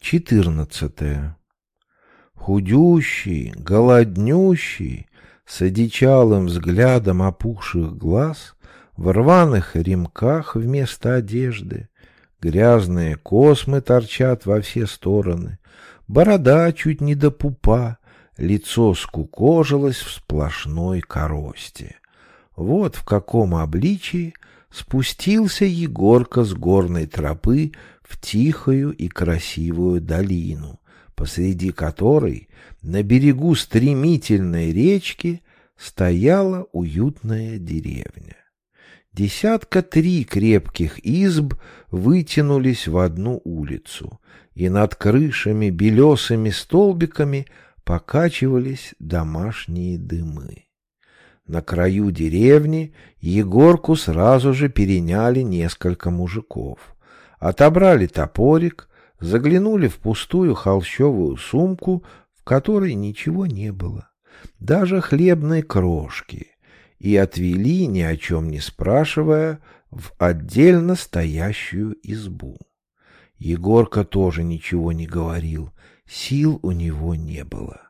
14. Худющий, голоднющий, с одичалым взглядом опухших глаз, в рваных ремках вместо одежды, грязные космы торчат во все стороны, борода чуть не до пупа, лицо скукожилось в сплошной коросте. Вот в каком обличии спустился Егорка с горной тропы в тихую и красивую долину, посреди которой на берегу стремительной речки стояла уютная деревня. Десятка три крепких изб вытянулись в одну улицу, и над крышами белесыми столбиками покачивались домашние дымы. На краю деревни Егорку сразу же переняли несколько мужиков. Отобрали топорик, заглянули в пустую холщовую сумку, в которой ничего не было, даже хлебной крошки, и отвели, ни о чем не спрашивая, в отдельно стоящую избу. Егорка тоже ничего не говорил, сил у него не было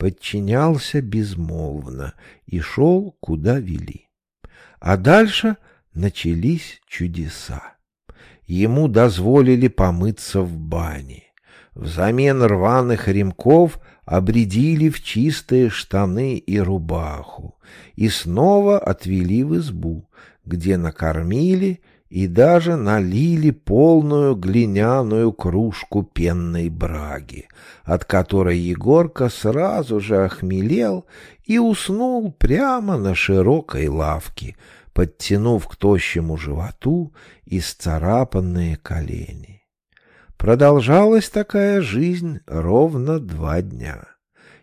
подчинялся безмолвно и шел, куда вели. А дальше начались чудеса. Ему дозволили помыться в бане. Взамен рваных ремков обредили в чистые штаны и рубаху и снова отвели в избу, где накормили и даже налили полную глиняную кружку пенной браги, от которой Егорка сразу же охмелел и уснул прямо на широкой лавке, подтянув к тощему животу исцарапанные колени. Продолжалась такая жизнь ровно два дня.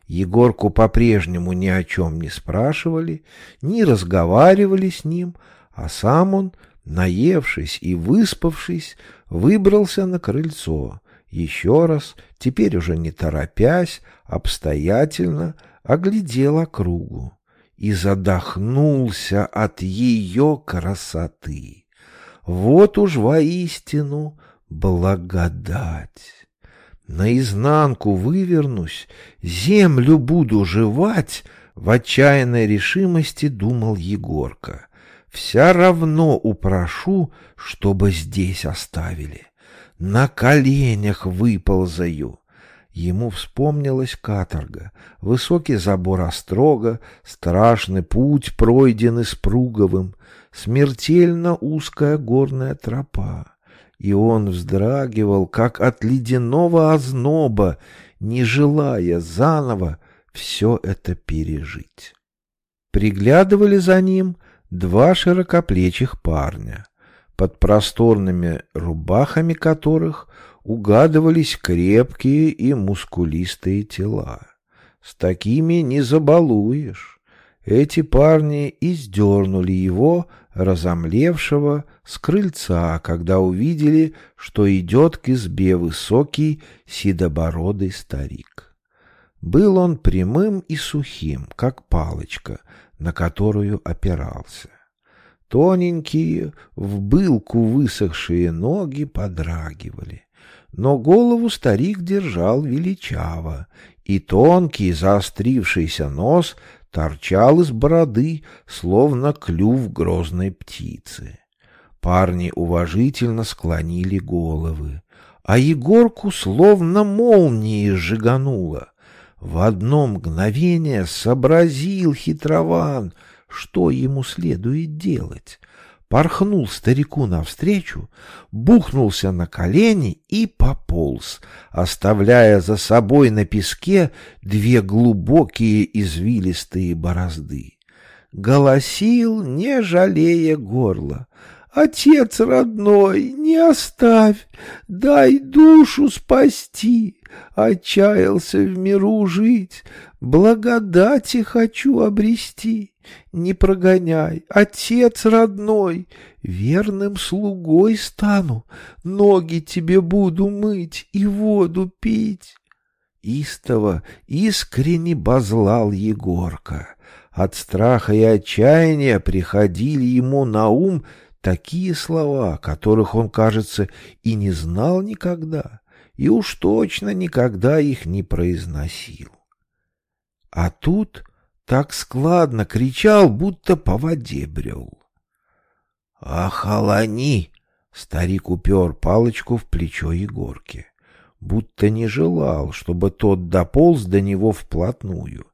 Егорку по-прежнему ни о чем не спрашивали, не разговаривали с ним, а сам он — наевшись и выспавшись, выбрался на крыльцо, еще раз, теперь уже не торопясь, обстоятельно оглядел округу и задохнулся от ее красоты. Вот уж воистину благодать. Наизнанку вывернусь, землю буду жевать, в отчаянной решимости думал Егорка вся равно упрошу, чтобы здесь оставили. На коленях выползаю. Ему вспомнилась каторга, высокий забор острога, страшный путь, пройденный с Пруговым, смертельно узкая горная тропа. И он вздрагивал, как от ледяного озноба, не желая заново все это пережить. Приглядывали за ним два широкоплечих парня, под просторными рубахами которых угадывались крепкие и мускулистые тела. С такими не забалуешь. Эти парни издернули его, разомлевшего, с крыльца, когда увидели, что идет к избе высокий седобородый старик. Был он прямым и сухим, как палочка, на которую опирался. Тоненькие, в былку высохшие ноги подрагивали, но голову старик держал величаво, и тонкий заострившийся нос торчал из бороды, словно клюв грозной птицы. Парни уважительно склонили головы, а Егорку словно молнией сжигануло. В одно мгновение сообразил хитрован, что ему следует делать. Порхнул старику навстречу, бухнулся на колени и пополз, оставляя за собой на песке две глубокие извилистые борозды. Голосил, не жалея горла. Отец родной, не оставь, дай душу спасти. Отчаялся в миру жить, благодати хочу обрести. Не прогоняй, отец родной, верным слугой стану, ноги тебе буду мыть и воду пить. Истово, искренне базлал Егорка. От страха и отчаяния приходили ему на ум такие слова, которых он, кажется, и не знал никогда. И уж точно никогда их не произносил. А тут так складно кричал, будто по воде брел. «Охолони!» — старик упер палочку в плечо Егорке, будто не желал, чтобы тот дополз до него вплотную,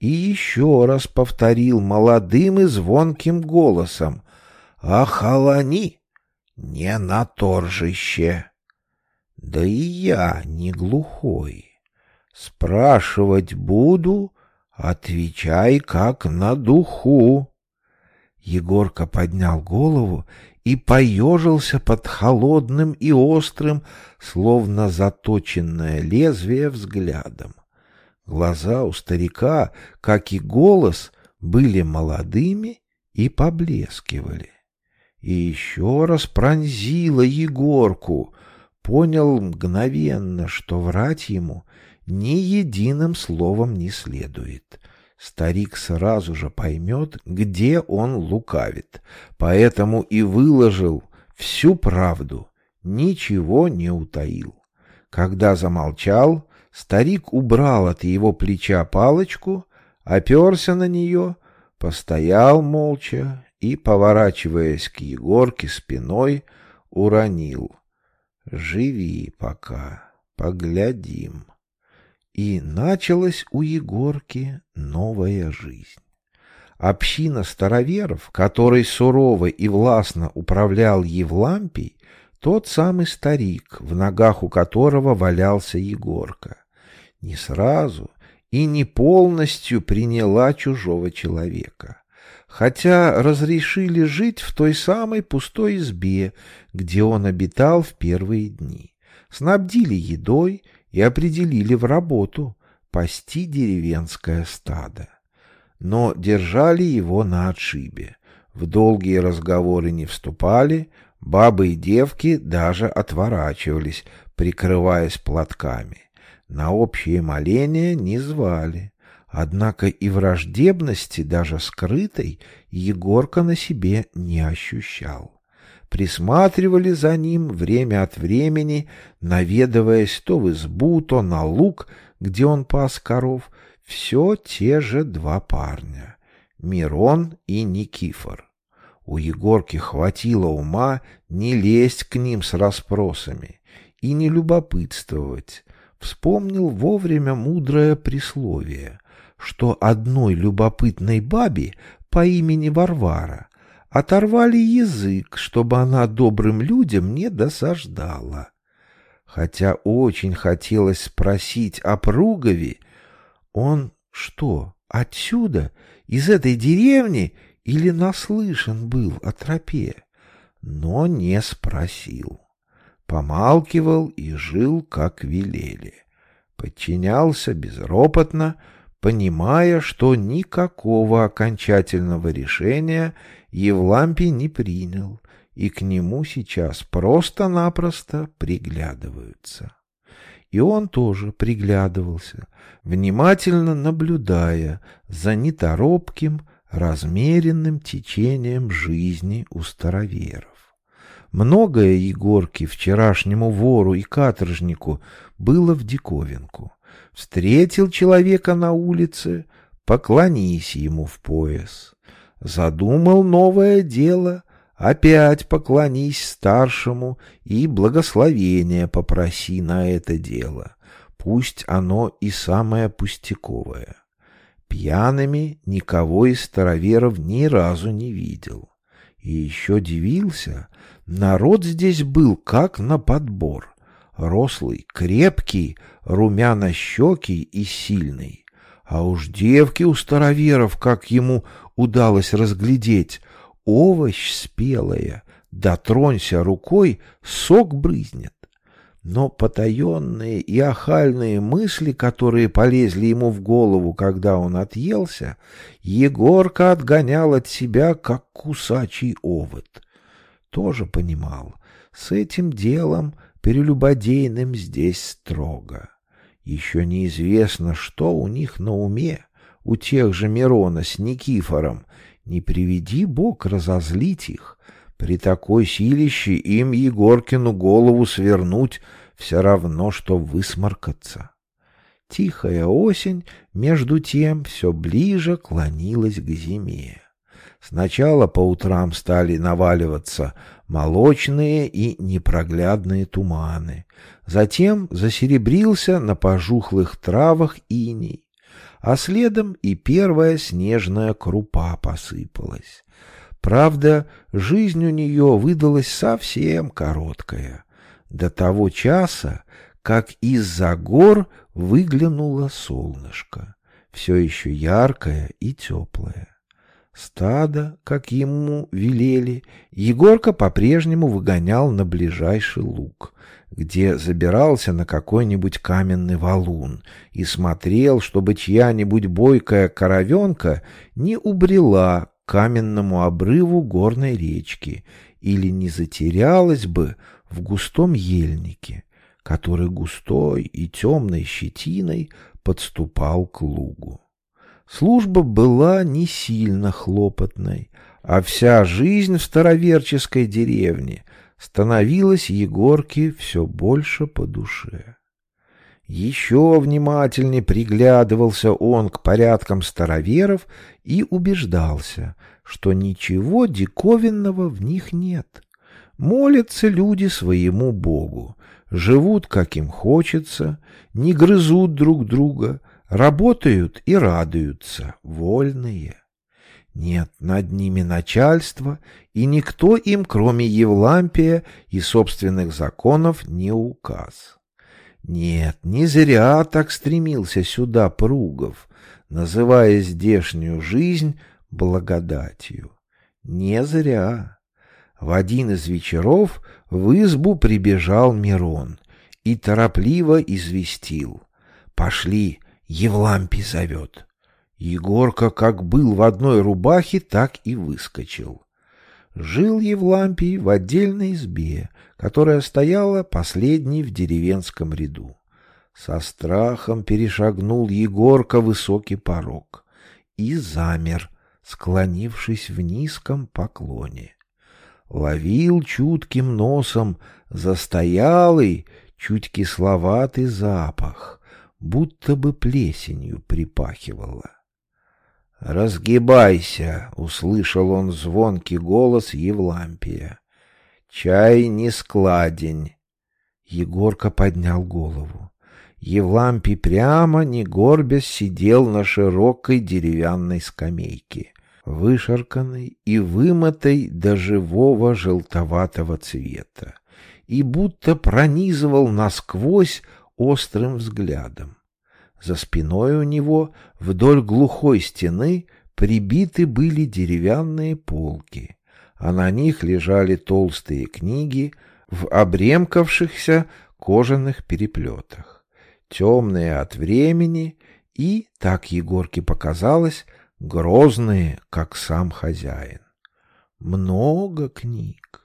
и еще раз повторил молодым и звонким голосом «Охолони! Не на торжище!» Да и я не глухой. Спрашивать буду, отвечай как на духу. Егорка поднял голову и поежился под холодным и острым, словно заточенное лезвие взглядом. Глаза у старика, как и голос, были молодыми и поблескивали. И еще раз пронзила Егорку — понял мгновенно, что врать ему ни единым словом не следует. Старик сразу же поймет, где он лукавит, поэтому и выложил всю правду, ничего не утаил. Когда замолчал, старик убрал от его плеча палочку, оперся на нее, постоял молча и, поворачиваясь к Егорке спиной, уронил. Живи пока, поглядим. И началась у Егорки новая жизнь. Община староверов, которой сурово и властно управлял Евлампий, тот самый старик, в ногах у которого валялся Егорка, не сразу и не полностью приняла чужого человека хотя разрешили жить в той самой пустой избе, где он обитал в первые дни. Снабдили едой и определили в работу пасти деревенское стадо. Но держали его на отшибе. В долгие разговоры не вступали, бабы и девки даже отворачивались, прикрываясь платками. На общее моление не звали. Однако и враждебности, даже скрытой, Егорка на себе не ощущал. Присматривали за ним время от времени, наведываясь то в избу, то на луг, где он пас коров, все те же два парня — Мирон и Никифор. У Егорки хватило ума не лезть к ним с расспросами и не любопытствовать. Вспомнил вовремя мудрое присловие — что одной любопытной бабе по имени Варвара оторвали язык, чтобы она добрым людям не досаждала. Хотя очень хотелось спросить о Пругове, он что, отсюда, из этой деревни, или наслышан был о тропе? Но не спросил. Помалкивал и жил, как велели. Подчинялся безропотно, понимая, что никакого окончательного решения Евлампий не принял, и к нему сейчас просто-напросто приглядываются. И он тоже приглядывался, внимательно наблюдая за неторопким, размеренным течением жизни у староверов. Многое Егорке, вчерашнему вору и каторжнику, было в диковинку. Встретил человека на улице, поклонись ему в пояс. Задумал новое дело, опять поклонись старшему и благословения попроси на это дело, пусть оно и самое пустяковое. Пьяными никого из староверов ни разу не видел. И еще дивился, народ здесь был как на подбор рослый, крепкий, румяно-щекий и сильный. А уж девки у староверов, как ему удалось разглядеть, овощ спелая, дотронься рукой, сок брызнет. Но потаенные и охальные мысли, которые полезли ему в голову, когда он отъелся, Егорка отгонял от себя, как кусачий овод. Тоже понимал, с этим делом перелюбодейным здесь строго. Еще неизвестно, что у них на уме, у тех же Мирона с Никифором. Не приведи Бог разозлить их. При такой силище им Егоркину голову свернуть все равно, что высморкаться. Тихая осень, между тем, все ближе клонилась к зиме. Сначала по утрам стали наваливаться молочные и непроглядные туманы. Затем засеребрился на пожухлых травах иней, а следом и первая снежная крупа посыпалась. Правда, жизнь у нее выдалась совсем короткая. До того часа, как из-за гор выглянуло солнышко, все еще яркое и теплое. Стадо, как ему велели, Егорка по-прежнему выгонял на ближайший луг, где забирался на какой-нибудь каменный валун и смотрел, чтобы чья-нибудь бойкая коровенка не убрела к каменному обрыву горной речки или не затерялась бы в густом ельнике, который густой и темной щетиной подступал к лугу. Служба была не сильно хлопотной, а вся жизнь в староверческой деревне становилась Егорке все больше по душе. Еще внимательнее приглядывался он к порядкам староверов и убеждался, что ничего диковинного в них нет. Молятся люди своему Богу, живут, как им хочется, не грызут друг друга, работают и радуются, вольные. Нет над ними начальства, и никто им, кроме Евлампия и собственных законов, не указ. Нет, не зря так стремился сюда Пругов, называя здешнюю жизнь благодатью. Не зря. В один из вечеров в избу прибежал Мирон и торопливо известил. «Пошли, Евлампий зовет». Егорка как был в одной рубахе, так и выскочил. Жил Евлампий в отдельной избе, которая стояла последней в деревенском ряду. Со страхом перешагнул Егорка высокий порог и замер, склонившись в низком поклоне ловил чутким носом застоялый, чуть кисловатый запах, будто бы плесенью припахивало. «Разгибайся!» — услышал он звонкий голос Евлампия. «Чай не складень!» Егорка поднял голову. Евлампий прямо, не горбясь, сидел на широкой деревянной скамейке вышарканной и вымытой до живого желтоватого цвета, и будто пронизывал насквозь острым взглядом. За спиной у него вдоль глухой стены прибиты были деревянные полки, а на них лежали толстые книги в обремкавшихся кожаных переплетах, темные от времени и, так Егорке показалось, грозные, как сам хозяин. Много книг.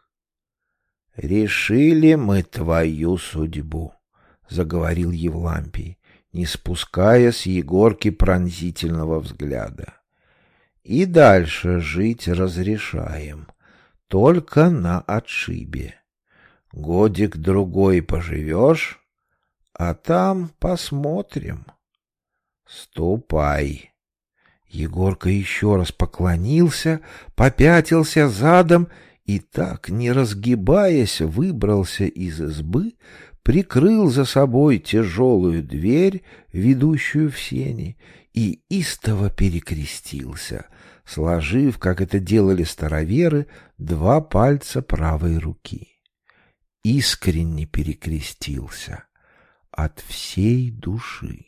«Решили мы твою судьбу», — заговорил Евлампий, не спуская с Егорки пронзительного взгляда. «И дальше жить разрешаем, только на отшибе. Годик-другой поживешь, а там посмотрим. Ступай». Егорка еще раз поклонился, попятился задом и так, не разгибаясь, выбрался из избы, прикрыл за собой тяжелую дверь, ведущую в сени, и истово перекрестился, сложив, как это делали староверы, два пальца правой руки. Искренне перекрестился от всей души.